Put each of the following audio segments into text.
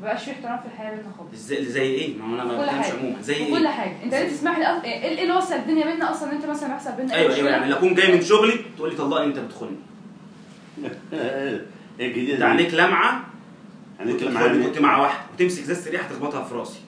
مبقاش في احترام في الحياة بينا خالص زي, زي إيه؟ ما هو أنا ما كل بتكلمش عموما زي في إيه؟ كل حاجة أنت ليه تسمح لي. إيه إيه اللي وصل الدنيا بينا أصلا إن أنت مثلا يحصل بينا أيوه أيوه؟ يعني أكون جاي من شغلي تقول لي طلقني أنت بتخوني إيه الجديد أنت عينيك كلام بتخوني عن كنت مع واحدة وتمسك ازازة ريحه تخبطها في راسي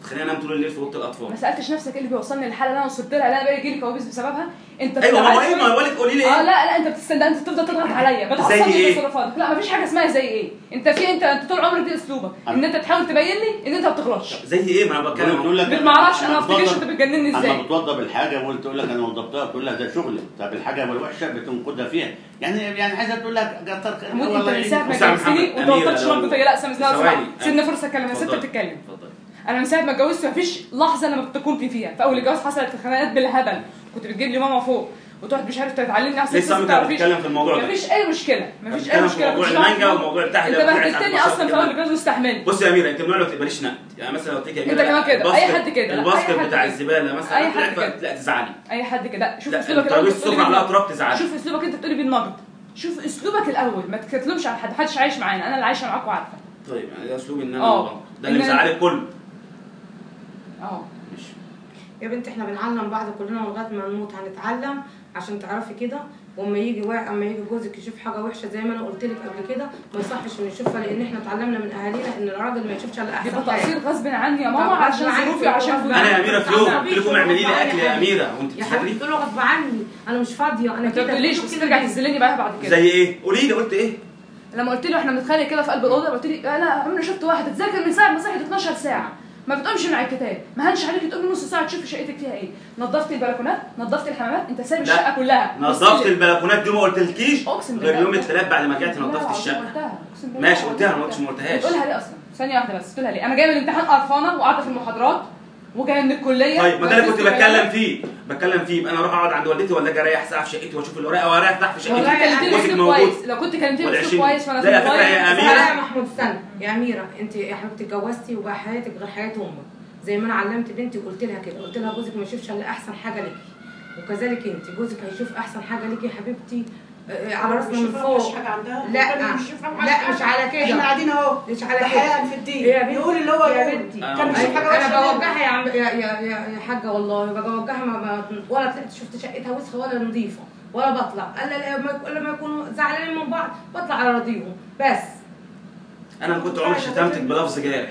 وتخليني انام طول الليل في أوضة الأطفال. ما سألتش نفسك إيه اللي بيوصلني للحالة اللي أنا وصلت لها؟ اللي أنا بقى يجي لي كوابيس بسببها. أنت أيوه ما هو إيه؟ ما هو لك قولي لي آه إيه؟ لا لا أنت بتستنى أنت تفضل تضغط عليا. بتعصبني زي إيه؟ بتصرفاتك لا مفيش حاجة اسمها زي إيه. أنت في أنت أنت طول عمرك دي أسلوبك. إن أنت تحاول تبين لي إن أنت ما بتغلطش. زي إيه؟ ما أنا بتكلم تقول لك ما أعرفش أنا ما أفتكرش بتوضب- أنت بتجنني إزاي. اما بتوضب الحاجة وانت تقول لك أنا وضبتها تقول لها ده شغلي. طب الحاجة الوحشة بتنقدها فيها. يعني يعني عايزة تقول لك كتر خيرك محمود أنت والله من ساعة ما محمد، وانت ما قلتش لا لا سيبني فرصة اتكلم يا ست. بتتكلم. اتفضل. أنا من ساعة ما اتجوزت مفيش لحظة أنا ما كنت فيها. في أول الجواز حصلت خناقات بالهبل. كنت بتجيب لي ماما فوق. وتقعد مش عارف تعلمني أحسن لسه انت بتتكلم في الموضوع ده؟ مفيش أي مشكلة. مفيش أي مشكلة. موضوع المانجا بعرف- والموضوع بتاع انت بهدلتني أصلا في أول. الجواز واستحملت. بص يا أميرة أنت من النوع اللي بتقبليش نقد. يعني مثلا لو قلت لك يا أنت كمان كده، أي حد كده، ال basket بتاع. الزبالة مثلا أي حد كده. لا تزعلي. أي حد كده. شوف لا أسلوبك ترابيز بتقولي السفره بيه تراب تزعلي. شوف أسلوبك أنت بتقولي بيه النقد. شوف أسلوبك الأول. ما تتكلمش عن حد. محدش عايش معانا. أنا اللي عايشة معاك وعارفة. طيب يعني ده أسلوب إن أنا. والله. ده اللي مزعلك كله. آه. ماشي. يا بنت إحنا بنعلم بعض كلنا لغاية ما نموت. هنتعلم عشان تعرفي كده. واما يجي واحد اما يجي جوزك يشوف حاجة وحشة زي ما أنا قلت لك قبل كده ما يصحش إنه يشوفها لأن إحنا اتعلمنا من أهالينا إن الراجل ما يشوفش إلا يبقى احسن حاجة. تقصير غصب عني يا ماما عشان ظروفي فلوسي أنا يا أميرة في يوم ما قلت لكم اعملي لي أكل يا. أميرة. وأنت يا حبيبتي بتسافري تقولوا غصب عني. أنا مش فاضية. أنا ما كده تقوليش بس ترجع تذلني بقى بعد كده. زي إيه؟ قولي لي قلت إيه؟ لما قلت له إحنا بنتخانق كده في قلب الأوضة قلت لي أنا عمري شفت واحدة تذاكر من ساعة ما صحت 12 ساعة. ما بتقومش من على الكتاب. ما هنش عليك تقومي نص ساعة تشوفي شقتك فيها إيه. نظفت البلكونات نظفت الحمامات أنت سايب. الشقة كلها. نظفت. البلكونات دي ما قلتلكيش أقسم بالله. غير يوم الثلاث بعد ما رجعت لا، نظفت الشقة. ماشي قلتها أنا ما قلتش ما قلتهاش. بتقولها ليه أصلا. ثانية واحدة بس بتقولها ليه أنا جاية من الامتحان قرفانة وقاعدة في المحاضرات وجاية من الكلية. طيب ما ده اللي كنت بتكلم. فيه. بتكلم فيه يبقى أنا أروح أقعد عند والدتي ولا أجي أريح ساعة في شقتي وأشوف الورقه وأريح تحت في لو كنت شقتي موجود. كويس لو كنت كلمتني بأسلوب عشرين. كويس وأنا لا، يا فكرة الموبايل، يا أنا- يا محمود استنى. يا أميرة أنت يا حبيبتي اتجوزتي وبقى حياتك غير حياة أمك. زي ما أنا علمت بنتي وقلت لها كده. قلت لها جوزك ما يشوفش إلا أحسن حاجة ليكي. وكذلك أنت جوزك هيشوف أحسن حاجة ليكي يا حبيبتي. على راسنا من فوق. حاجة عندها. لا مش يفهم لا حاجة. مش على كده. إحنا قاعدين اهو. مش على ده كده. في الدين. يقول اللي هو يا يقول. بنتي. كان بيشوف حاجة أنا بوجهها يا عم يا يا يا يا حاجة والله. بوجهها ما ما ولا طلعت شفت شقتها وسخة ولا نظيفة ولا بطلع. الا لما لما يكونوا زعلانين من بعض بطلع على راضيهم بس. أنا كنت عمري شتمتك بلفظ جارح.